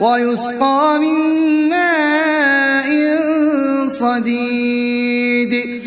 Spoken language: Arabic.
وَيُسْقَىٰ مِن مَّاءٍ صَدِيدٍ.